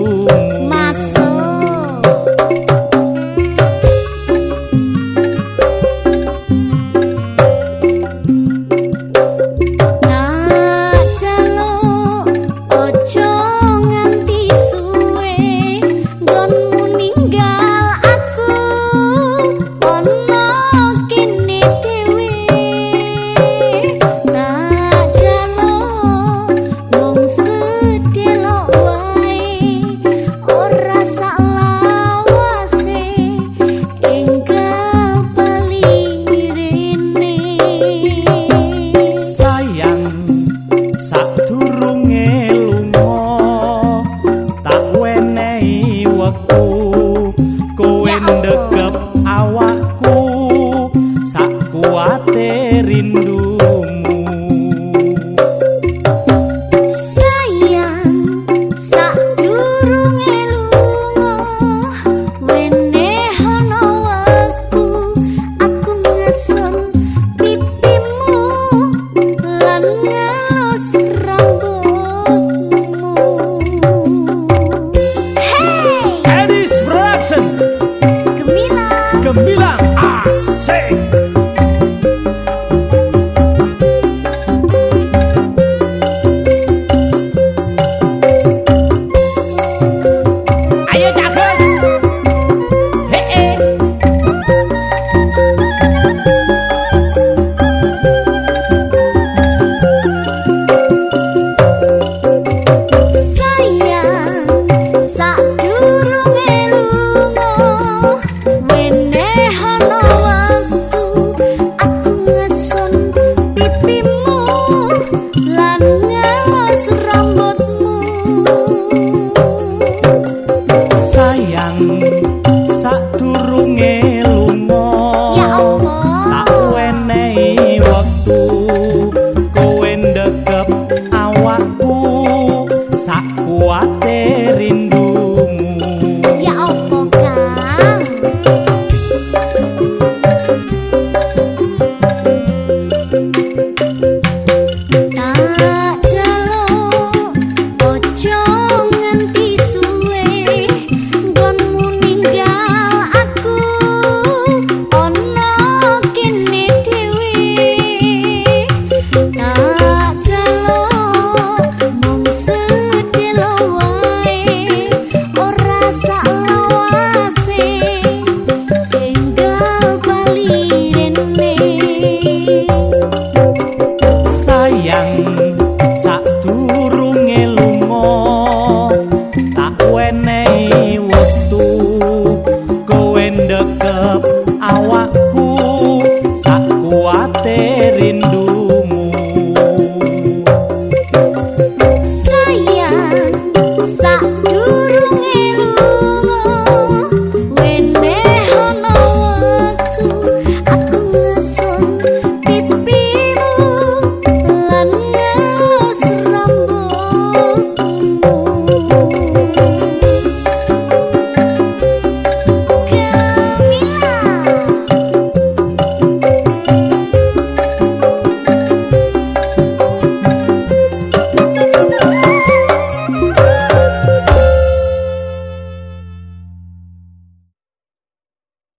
ಮಾಡೂ cuộc